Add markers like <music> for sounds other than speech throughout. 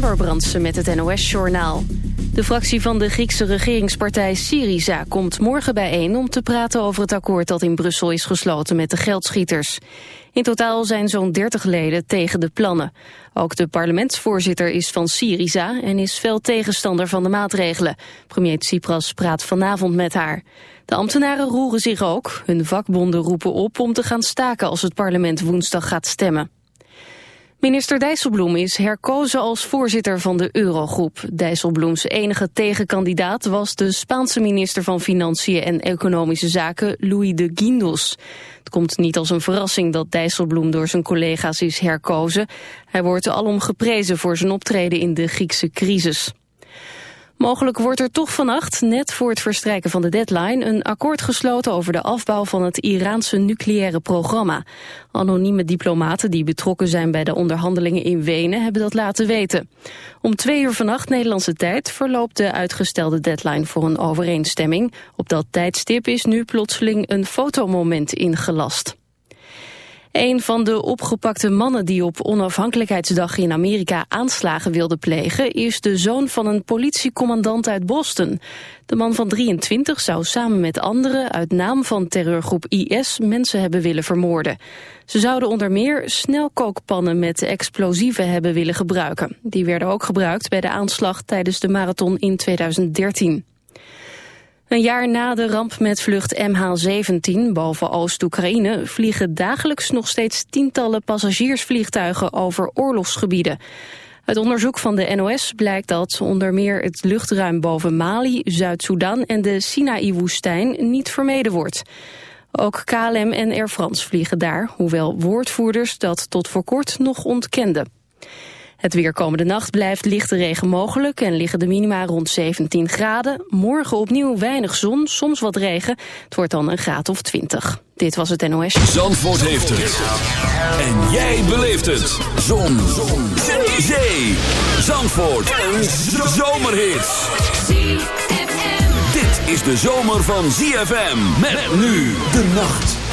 Brandsen met het NOS-journaal. De fractie van de Griekse regeringspartij Syriza komt morgen bijeen... om te praten over het akkoord dat in Brussel is gesloten met de geldschieters. In totaal zijn zo'n 30 leden tegen de plannen. Ook de parlementsvoorzitter is van Syriza en is fel tegenstander van de maatregelen. Premier Tsipras praat vanavond met haar. De ambtenaren roeren zich ook. Hun vakbonden roepen op om te gaan staken als het parlement woensdag gaat stemmen. Minister Dijsselbloem is herkozen als voorzitter van de Eurogroep. Dijsselbloems enige tegenkandidaat was de Spaanse minister van Financiën en Economische Zaken, Louis de Guindos. Het komt niet als een verrassing dat Dijsselbloem door zijn collega's is herkozen. Hij wordt alom geprezen voor zijn optreden in de Griekse crisis. Mogelijk wordt er toch vannacht, net voor het verstrijken van de deadline... een akkoord gesloten over de afbouw van het Iraanse nucleaire programma. Anonieme diplomaten die betrokken zijn bij de onderhandelingen in Wenen... hebben dat laten weten. Om twee uur vannacht Nederlandse tijd verloopt de uitgestelde deadline voor een overeenstemming. Op dat tijdstip is nu plotseling een fotomoment ingelast. Een van de opgepakte mannen die op onafhankelijkheidsdag in Amerika aanslagen wilde plegen is de zoon van een politiecommandant uit Boston. De man van 23 zou samen met anderen uit naam van terreurgroep IS mensen hebben willen vermoorden. Ze zouden onder meer snelkookpannen met explosieven hebben willen gebruiken. Die werden ook gebruikt bij de aanslag tijdens de marathon in 2013. Een jaar na de ramp met vlucht MH17 boven Oost-Oekraïne... vliegen dagelijks nog steeds tientallen passagiersvliegtuigen over oorlogsgebieden. Uit onderzoek van de NOS blijkt dat onder meer het luchtruim boven Mali, Zuid-Soedan en de Sinaï-woestijn niet vermeden wordt. Ook KLM en Air France vliegen daar, hoewel woordvoerders dat tot voor kort nog ontkenden. Het weer komende nacht blijft lichte regen mogelijk en liggen de minima rond 17 graden. Morgen opnieuw weinig zon, soms wat regen. Het wordt dan een graad of 20. Dit was het NOS. Zandvoort heeft het. En jij beleeft het. Zon. zon. Zee. Zee. Zandvoort. Een zomerhit. Dit is de zomer van ZFM. Met nu de nacht.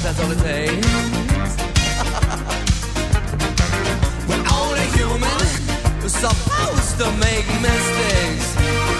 sometimes that's all it takes. <laughs> We're only human, we're supposed to make mistakes.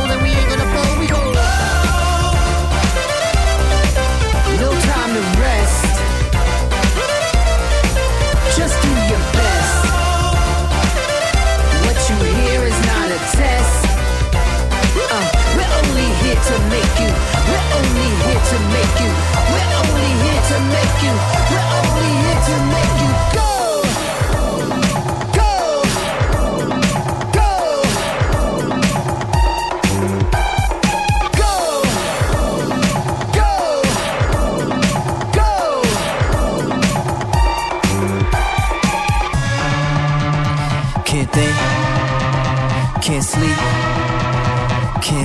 test. Uh, we're only here to make you. We're only here to make you. We're only here to make you. We're only here to make you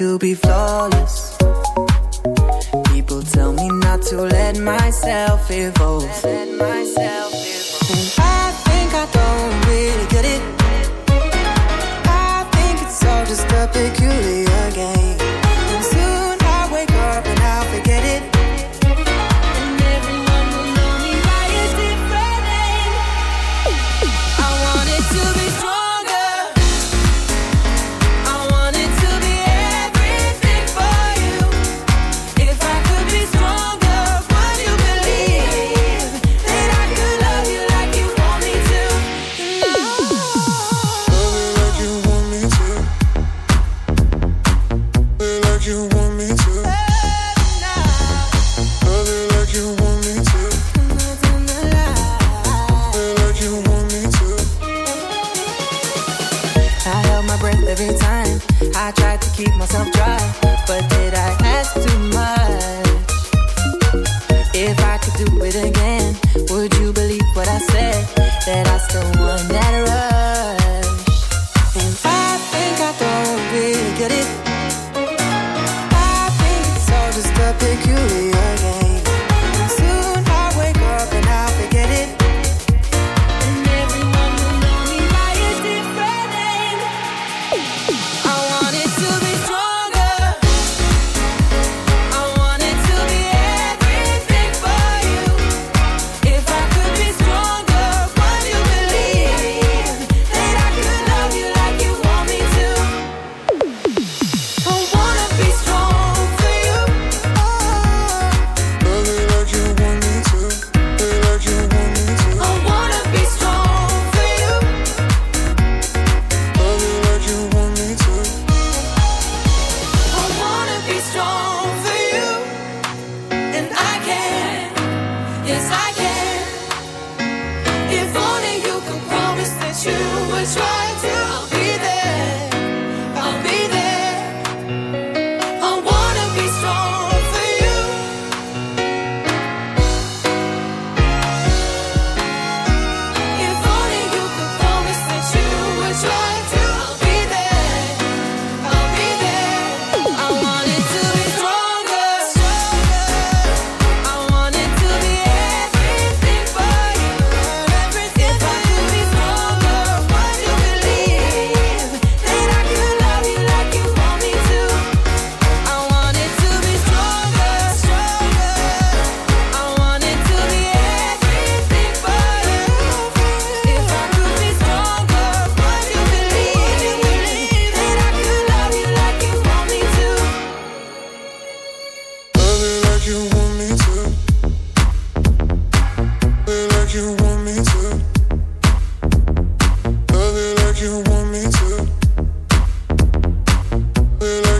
to be free.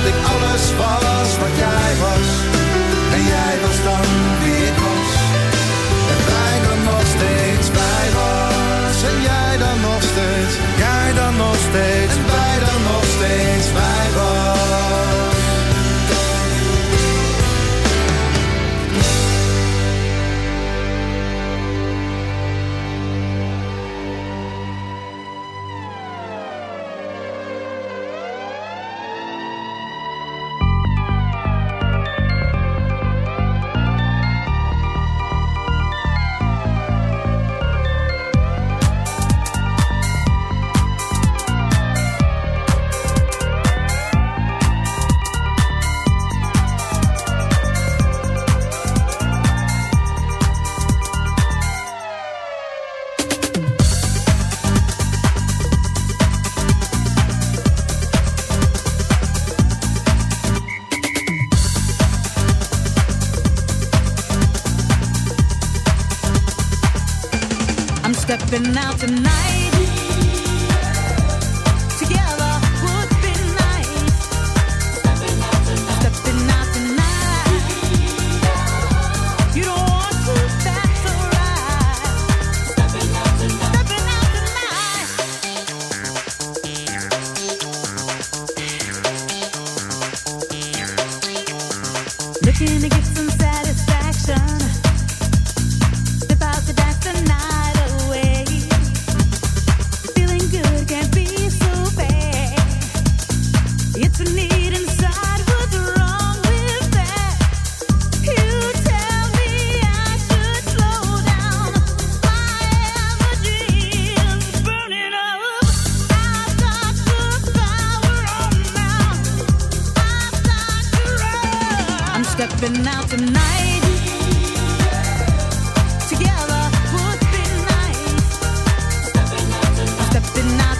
Dat ik alles was wat jij was. Stepping out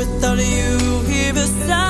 without you here beside.